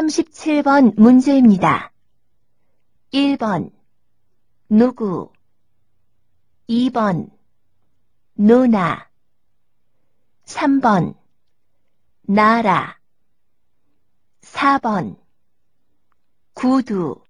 37번 문제입니다. 1번 누구? 2번 누나? 3번 나라? 4번 구두?